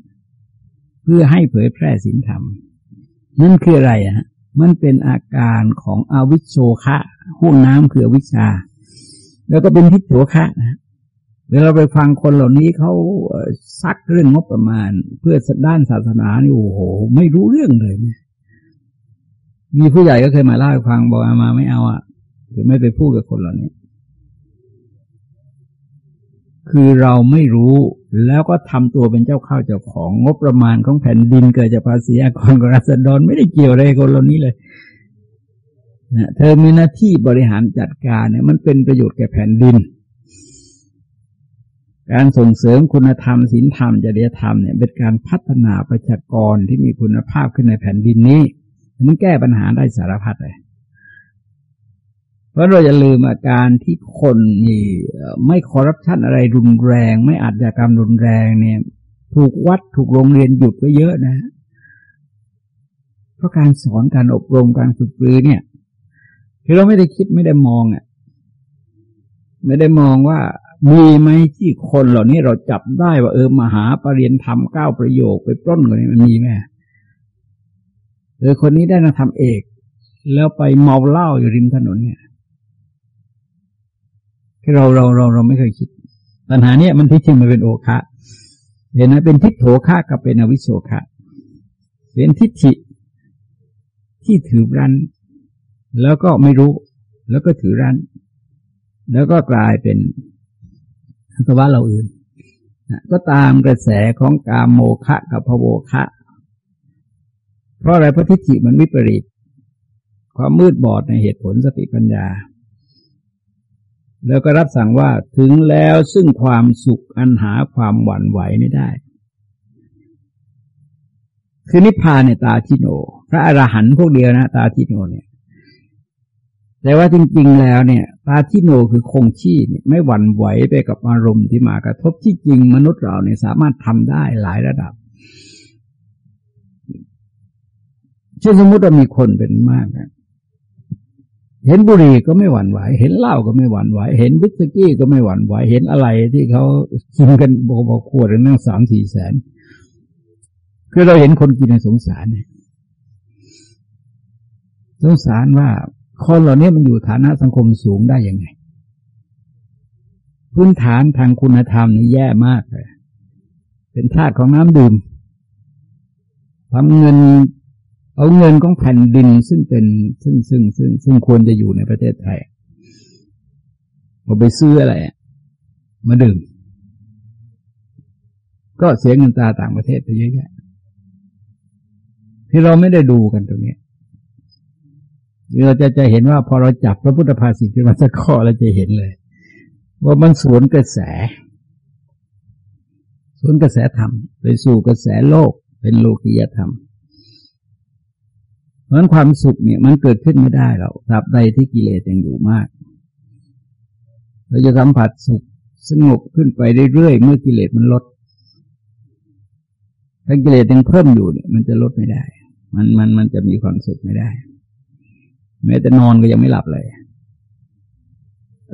เพื่อให้เผยแพร่ศีลธรรม นั่นคืออะไรฮะมันเป็นอาการของอวิชโชคะห่วงน้ำคืออวิชชา แล้วก็เป็นทิฏฐวคะนะเวลาไปฟังคนเหล่านี้เขาซักเรื่องงบประมาณ เพื่อด้านศาสนานี่โอ้โห ไม่รู้เรื่องเลยเนี่ย มีผู้ใหญ่ก็เคยมาเล่าให้ฟังบอกอามาไม่เอาอะคือไม่ไปพูดกับคนเหล่านี้ คือเราไม่รู้แล้วก็ทำตัวเป็นเจ้าข้าวเจ้าของงบประมาณของแผ่นดินเกิดจากภาษีอากรกับรัษฎรไม่ได้เกี่ยวอะไรคนเหล่านี้เลยนะเธอมีหน้าที่บริหารจัดการเนี่ย มันเป็นประโยชน์แก่แผ่นดิน การส่งเสริมคุณธรรมศีลธรรมจริยธรรมเนี่ยเป็นการพัฒนาประชากรที่มีคุณภาพขึ้นในแผ่นดินนี้ มันแก้ปัญหาได้สารพัดเลย เพราะเราอย่าลืมอาการที่คนมีไม่คอร์รัปชันอะไรรุนแรง ไม่อาชญากรรมรุนแรงเนี่ย ถูกวัดถูกโรงเรียนหยุดไปเยอะนะ เพราะการสอนการอบรมการฝึกปรือเนี่ยคือเราไม่ได้คิดไม่ได้มองอะ ไม่ได้มองว่ามีไหมที่คนเหล่านี้เราจับได้ว่าเออมหาปรริญญาธรรมเก้าประโยคไปปล้นกันนี่มันมีไหม เออคนนี้ได้มาทำเอก แล้วไปเมาเหล้าอยู่ริมถนนเนี่ยเราเราเราเราไม่เคยคิด ปัญหาเนี้ยมันที่จริงมันเป็นโอคะเห็นไหมเป็นทิฏโถคะกับเป็นอวิโสคะเป็นทิฏฐิที่ถือรันแล้วก็ไม่รู้ แล้วก็ถือรันแล้วก็กลายเป็นอัตวะเราอื่น ก็ตามกระแสของกามโมคะกับพโวคะ เพราะอะไรเพราะทิฏฐิมันวิปริต ความมืดบอดในเหตุผลสติปัญญา แล้วก็รับสั่งว่าถึงแล้วซึ่งความสุขอันหาความหวั่นไหวไม่ได้ คือนิพพานเนี่ยตาทิโน พระอรหันต์พวกเดียวนะ ตาทิโนเนี่ยแต่ว่าจริงๆ แล้วเนี่ยตาทิโนคือคงชี่ไม่หวั่นไหวไปกับอารมณ์ที่มากระทบที่จริงมนุษย์เราเนี่ยสามารถทำได้หลายระดับ เช่นสมมติว่ามีคนเป็นมากนะเห็นบุหรี่ก็ไม่หวั่นไหว เห็นเหล้าก็ไม่หวั่นไหว เห็นวิสกี้ก็ไม่หวั่นไหว เห็นอะไรที่เขากินกันบอกบอกขวดนั่งสามสี่แสน คือเราเห็นคนกินในสงสารเนี่ยสงสารว่าคนเหล่านี้มันอยู่ฐานะสังคมสูงได้ยังไง พื้นฐานทางคุณธรรมนี่แย่มากเลย เป็นทาสของน้ำดื่มทำเงิน เอาเงินของแผ่นดินซึ่งเป็นซึ่งซึ่งซึ่งซึ่งควรจะอยู่ในประเทศไทยมาไปซื้ออะไรมาดื่ม ก็เสียเงินตาต่างประเทศไปเยอะแยะที่เราไม่ได้ดูกันตรงนี้เราจะจะเห็นว่าพอเราจับพระพุทธภาษิตขึ้นมาสักข้อเราจะเห็นเลย ว่ามันสวนกระแส สวนกระแสธรรม ไปสู่กระแสโลกเป็นโลกียธรรม เพราะนั้นความสุขเนี่ยมันเกิดขึ้นไม่ได้เราตราบใดที่กิเลสยังอยู่มาก เราจะสัมผัสสุขสงบขึ้นไปเรื่อยๆเมื่อกิเลสมันลด ถ้ากิเลสยังเพิ่มอยู่เนี่ย มันจะลดไม่ได้ มันมันมันจะมีความสุขไม่ได้ แม้แต่นอนก็ยังไม่หลับเลย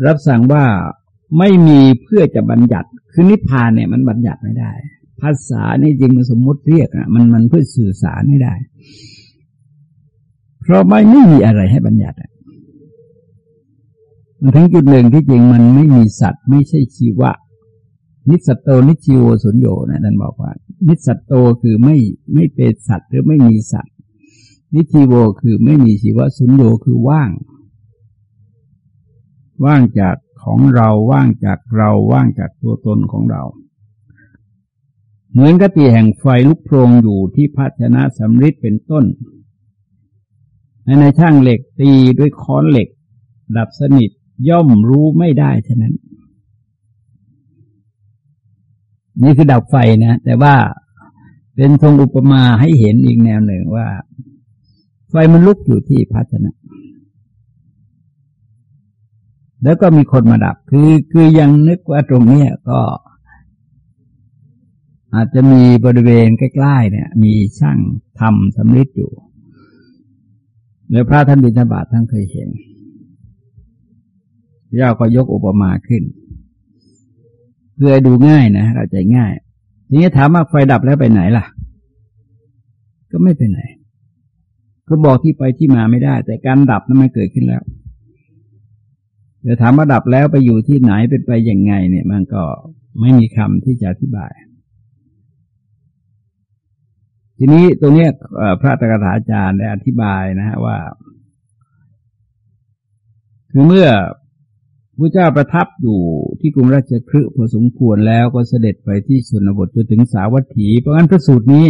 รับสั่งว่าไม่มีเพื่อจะบัญญัติ คือนิพพานเนี่ยมันบัญญัติไม่ได้ ภาษานี่จริงมันสมมติเรียกอะ มันมันเพื่อสื่อสารไม่ได้ เพราะไม่ไม่มีอะไรให้บัญญัติมันถึงจุดหนึ่งที่จริงมันไม่มีสัตว์ ไม่ใช่ชีวะ นิสัตโตนิจิโวสุญโยนะท่านบอกว่า นิสัตโตคือไม่ไม่เป็นสัตว์หรือไม่มีสัตว์ นิจิโวคือไม่มีชีวะสุญโยคือว่าง ว่างจากของเราว่างจากเราว่างจากตัวตนของเรา เหมือนกติแห่งไฟลุกโพรงอยู่ที่ภาชนะสำริดเป็นต้น ในช่างเหล็กตีด้วยค้อนเหล็ก ดับสนิทย่อมรู้ไม่ได้ฉะนั้น นี่คือดับไฟนะ แต่ว่าเป็นทรงอุปมาให้เห็นอีกแนวหนึ่งว่า ไฟมันลุกอยู่ที่ภาชนะ แล้วก็มีคนมาดับ คือคือยังนึกว่าตรงนี้ก็ อาจจะมีบริเวณใกล้ ๆ เนี่ย มีช่างทำสำริดอยู่ แล้วพระท่านบิณฑบาตท่านเคยเห็นย่าก็ยกอุปมาขึ้น เพื่อดูง่ายนะเข้าใจง่าย ทีนี้ถามว่าไฟดับแล้วไปไหนล่ะ ก็ไม่ไปไหน ก็บอกที่ไปที่มาไม่ได้ แต่การดับนั้นมันเกิดขึ้นแล้วแต่ถามว่าดับแล้วไปอยู่ที่ไหนเป็นไปอย่างไง เนี่ย มันก็ไม่มีคำที่จะอธิบาย ทีนี้ตรงนี้พระตกถาจารย์ได้อธิบายนะฮะว่า คือเมื่อพระเจ้าประทับอยู่ที่กรุงราชคฤห์พอสมควรแล้วก็เสด็จไปที่ชนบทจนถึงสาวัตถี เพราะงั้นพระสูตรนี้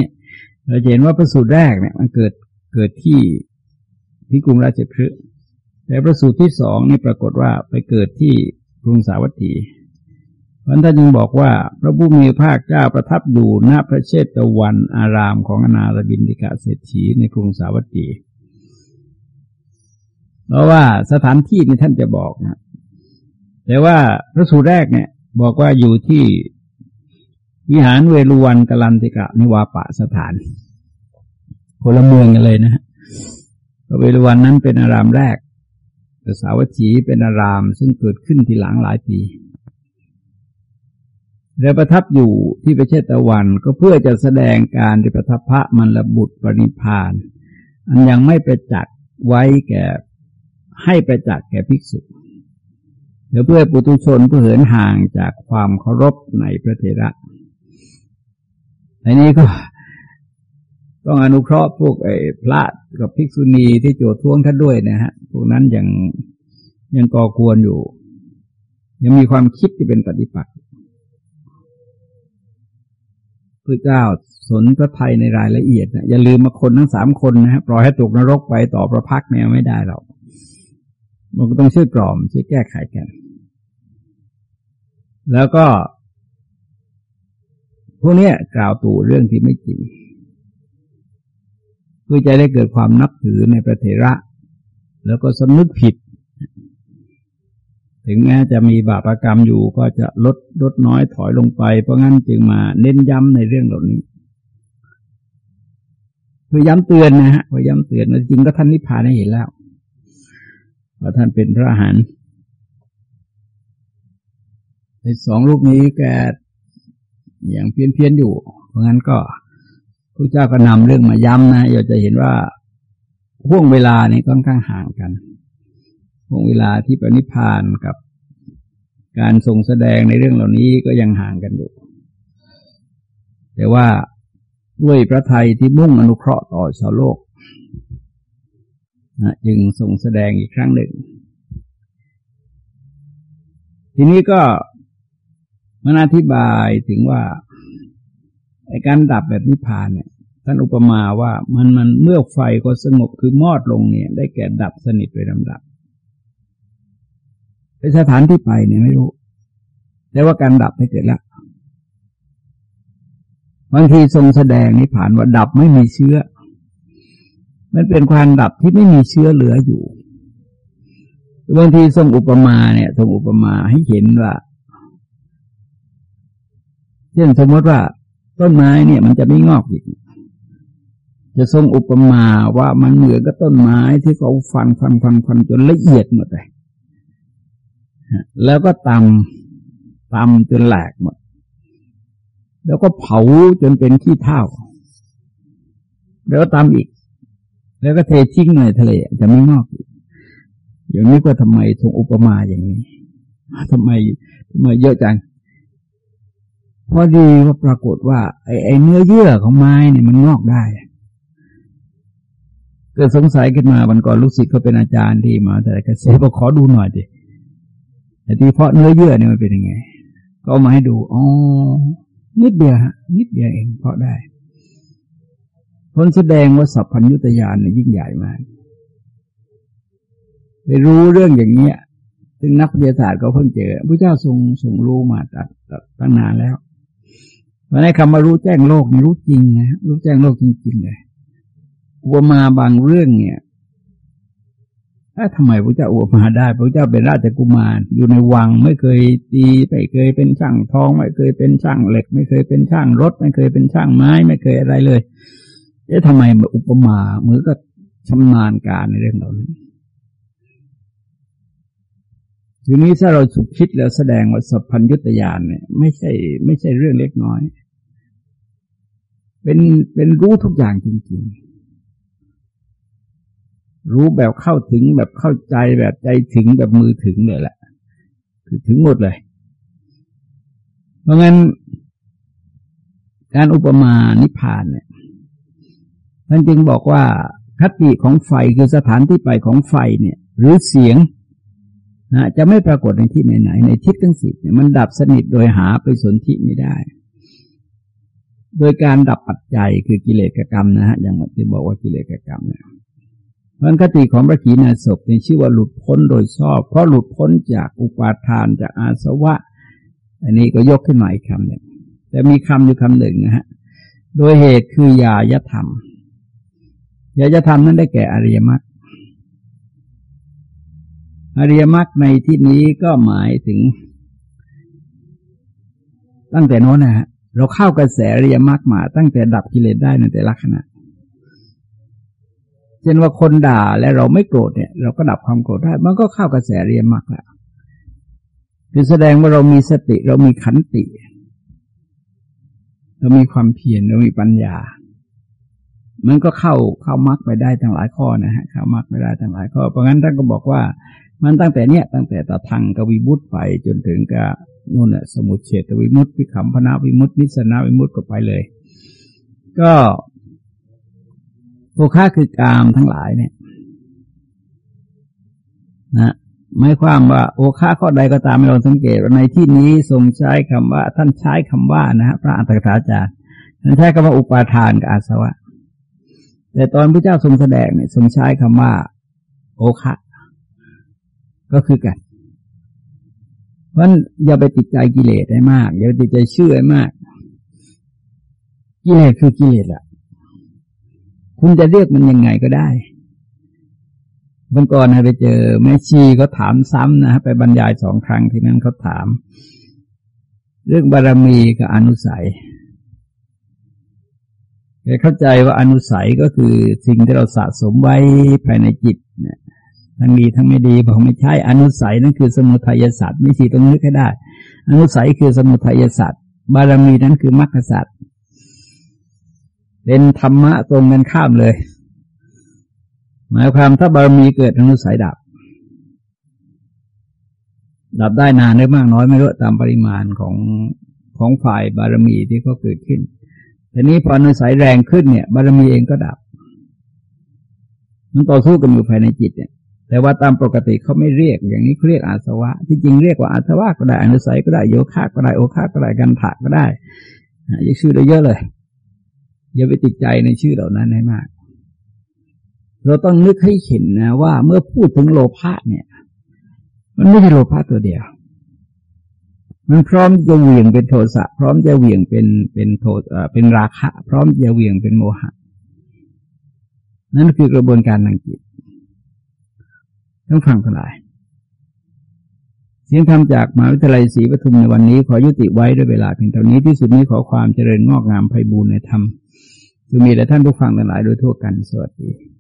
เราเห็นว่าพระสูตรแรกเนี่ย มันเกิดเกิดที่ที่กรุงราชคฤห์แต่พระสูตรที่สองนี่ปรากฏว่าไปเกิดที่กรุงสาวัตถี พันท่านจึงบอกว่า พระผู้มีภาคเจ้าประทับอยู่ณพระเชตวันอารามของอนาถบินดิกาเศรษฐีในกรุงสาวัตถีเพราะว่าสถานที่นี่ท่านจะบอกนะ แต่ว่าพระสูตรแรกเนี่ย บอกว่าอยู่ที่วิหารเวรุวันกลันติกะนิวาปะสถานคนละเมืองกันเลยนะฮะเวรุวันนั้นเป็นอารามแรกแต่สาวัตถีเป็นอารามซึ่งเกิดขึ้นทีหลังหลายปี แล้วประทับอยู่ที่ประเทศตะวันก็เพื่อจะแสดงการที่ประทับพระมันระบุตรปริพาน อันยังไม่ประจักษ์ไว้แก่ให้ประจักษ์แก่ภิกษุเพื่อปุถุชนเพื่อเหินห่างจากความเคารพในพระเถระในนี้ก็ต้องอนุเคราะห์พวกไอ้พระกับภิกษุณีที่โจทท้วงท่านด้วยนะฮะ พวกนั้นยังยังก่อกวนอยู่ ยังมีความคิดที่เป็นปฏิปักษ์ พระเจ้าสนพระไทยในรายละเอียดนะอย่าลืมมาคนทั้งสามคนนะฮะปล่อยให้ตกนรกไปต่อประพักเนี่ยไม่ได้หรอกมันก็ต้องช่วยกล่อมช่วยแก้ไขกัน แล้วก็ พวกนี้กล่าวตู่เรื่องที่ไม่จริงเพื่อจะได้เกิดความนับถือในพระเถระ แล้วก็สำนึกผิด ถึงแม้จะมีบาปรกรรมอยู่ก็จะลดลดน้อยถอยลงไป เพราะงั้นจึงมาเน้นย้ำในเรื่องเหล่านี้เพื่อย้ำเตือนนะฮะเพื่อย้ำเตือนจริงก็ท่านนิพพานให้เห็นแล้วว่าท่านเป็นพระอรหันต์ในสองรูปนี้แกอย่างเพี้ยนเพียนอยู่ เพราะงั้นก็พระเจ้าก็นำเรื่องมาย้ำนะอยาจะเห็นว่าห่วงเวลานี้ค่อนข้างห่างกัน วงเวลาที่ปณิพานกับการทรงแสดงในเรื่องเหล่านี้ก็ยังห่างกันอยู่ แต่ว่าด้วยพระไทยที่มุ่งอนุเคราะห์ต่อชาวโลกนะจึงส่งแสดงอีกครั้งหนึ่ง ทีนี้ก็มันอธิบายถึงว่าการดับแบบนิพพานเนี่ยท่านอุปมาว่ามันมันเมื่อไฟก็สงบคือมอดลงเนี่ย ได้แก่ดับสนิทโดยลำดับ ไปสถานที่ไปเนี่ยไม่รู้ แต่ว่าการดับไม่เกิดละบางทีทรงแสดงนิพพานว่าดับไม่มีเชื้อ มันเป็นความดับที่ไม่มีเชื้อเหลืออยู่ บางทีทรงอุปมาเนี่ย ทรงอุปมาให้เห็นว่า เช่นสมมติว่าต้นไม้เนี่ย มันจะไม่งอกอีก จะทรงอุปมาว่ามันเหมือนกับต้นไม้ที่เขาฟันฟันฟันฟันจนละเอียดหมดเลย แล้วก็ตำตำจนแหลกหมด แล้วก็เผาจนเป็นขี้เถ้าแล้วตำอีก แล้วก็เททิ้งในทะเลจะไม่งอกอย่างนี้ก็ทำไมทรงอุปมาอย่างนี้ทำไมทำไมเยอะจังพอดีว่าปรากฏว่า ไอ้ไอเนื้อเยื่อของไม้เนี่ยมันงอกได้เกิดสงสัยขึ้นมาวันก่อนลูกศิษย์เขาเป็นอาจารย์ที่มา แต่กระเซบอกขอดูหน่อยดิ แต่ที่เพาะเนื้อเยื่อเนี่ยมันเป็นยังไง ก็มาให้ดูอ๋อนิดเดียวฮะนิดเดียวเองเพาะได้ผลแสดงว่าสัพพัญญุตยานเนี่ยยิ่งใหญ่มากไปรู้เรื่องอย่างเนี้ย ซึ่งนักวิทยาศาสตร์ก็เพิ่งเจอพระเจ้าทรงทรงรู้มาตัดตั้งนานแล้วเพราะในคำว่ารู้แจ้งโลกนี่รู้จริงนะรู้แจ้งโลกจริงๆเลยอุปมาบางเรื่องเนี่ย ถ้าทำไมพระเจ้าอุปมาได้พระเจ้าเป็นราชกุมาร อยู่ในวังไม่เคยตีไม่เคยเป็นช่างทอง ไม่เคยเป็นช่างเหล็ก ไม่เคยเป็นช่างรถ ไม่เคยเป็นช่างไม้ ไม่เคยอะไรเลยเอ๊ะทำไมมาอุปมาเหมือนกับชำนาญการในเรื่องเหล่านี้ทีนี้ถ้าเราสุคิดแล้วแสดงว่าสัพพัญญุตยานเนี่ย ไม่ใช่ ไม่ใช่เรื่องเล็กน้อย เป็นเป็นรู้ทุกอย่างจริง ๆ รู้แบบเข้าถึงแบบเข้าใจแบบใจถึงแบบมือถึงเลยแหละ คือถึงหมดเลย เพราะงั้น การอุปมานิพานเนี่ยท่านจึงบอกว่าคติของไฟคือสถานที่ไปของไฟเนี่ย หรือเสียงนะจะไม่ปรากฏในที่ไหนๆในทิศทั้งสิบเนี่ยมันดับสนิทโดยหาไปสนทิไม่ได้ โดยการดับปัจจัยคือกิเลสกรรมนะฮะอย่างที่บอกว่ากิเลสกรรมเนี่ย มันคติของพระขีณาสพในชื่อว่าหลุดพ้นโดยชอบ เพราะหลุดพ้นจากอุปาทานจากอาสวะ อันนี้ก็ยกขึ้นมาอีกคำหนึ่งแต่มีคำอยู่คำหนึ่งนะฮะ โดยเหตุคือยายธรรมยายธรรมนั้นได้แก่อริยมรรคอริยมรรคในที่นี้ก็หมายถึง ตั้งแต่โน้นนะฮะเราเข้ากระแสอริยมรรคมา ตั้งแต่ดับกิเลสได้ในแต่ละขณะ เช่นว่าคนด่าและเราไม่โกรธเนี่ย เราก็ดับความโกรธได้ มันก็เข้ากระแสอริยมรรคแล้วคือแสดงว่าเรามีสติเรามีขันติ เรามีความเพียรเรามีปัญญา มันก็เข้าเข้ามรรคไปได้ทั้งหลายข้อนะฮะเข้ามรรคไปได้ทั้งหลายข้อ เพราะงั้นท่านก็บอกว่า มันตั้งแต่เนี้ยตั้งแต่ตะทังกวิบุตไปจนถึงกับนู่นแหละสมุทเฉตวิมุตติขำพนาวิมุตตินิสนาวิมุตติก็ไปเลย ก็ โภคะคือกามทั้งหลายเนี่ยนะไม่ความว่าโอคาข้อใดก็ตามเราสังเกตว่าในที่นี้ทรงใช้คำว่า ท่านใช้คำว่านะฮะพระอัตถกถาจารย์ท่านใช้คำว่าอุปาทานกับอาสวะ แต่ตอนพระเจ้าทรงแสดงเนี่ยทรงใช้คำว่า โอคะก็คือกันเพราะอย่าไปติดใจกิเลสได้มากอย่าไปติดใจเชื่อมาก กิเลสคือกิเลสอะ คุณจะเรียกมันยังไงก็ได้เมื่อก่อนไปเจอแม่ชีเขาถามซ้ำนะไปบรรยายสองครั้งที่นั่นเขาถาม เรื่องบารมีกับอนุสัยเข้าใจว่าอนุสัยก็คือสิ่งที่เราสะสมไว้ภายในจิตเนี่ยทั้งดีทั้งไม่ดีบอกไม่ใช่อนุสัยนั่นคือสมุทัยศาสตร์ไม่ชีต้องนึกให้ได้ อนุสัยคือสมุทัยศาสตร์บารมีนั้นคือมรรคศาสตร์ เป็นธรรมะตรงกันข้ามเลย หมายความถ้าบารมีเกิดอนุสัยดับ ดับได้นานได้มากน้อยไม่รู้ตามปริมาณของของฝ่ายบารมีที่เขาเกิดขึ้นแต่นี้พออนุสัยแรงขึ้นเนี่ย บารมีเองก็ดับ มันต่อสู้กันอยู่ภายในจิตเนี่ย แต่ว่าตามปกติเขาไม่เรียก อย่างนี้เขาเรียกอาสวะ ที่จริงเรียกว่าอาสวะก็ได้อนุสัยก็ได้โยคะก็ได้โอคะก็ได้กันถะก็ได้ยังชื่อได้เยอะเลย อย่าไปติดใจในชื่อเหล่านั้นให้มาก เราต้องนึกให้เห็นนะว่าเมื่อพูดถึงโลภะเนี่ย มันไม่ใช่โลภะตัวเดียว มันพร้อมจะเหวี่ยงเป็นโทสะ พร้อมจะเหวี่ยงเป็นเป็นโทเป็นราคะ พร้อมจะเหวี่ยงเป็นโมหะ นั่นคือกระบวนการทางจิตทั้งฟังทั้งหลายเสียงธรรมจากมหาวิทยาลัยศรีปทุมในวันนี้ขอยุติไว้ด้วยเวลาเพียงเท่านี้ที่สุดนี้ขอความเจริญงอกงามไพบูรณ์ในธรรม จะมีแต่ท่านผู้ฟังทั้งหลายโดยทั่วกันสวัสดี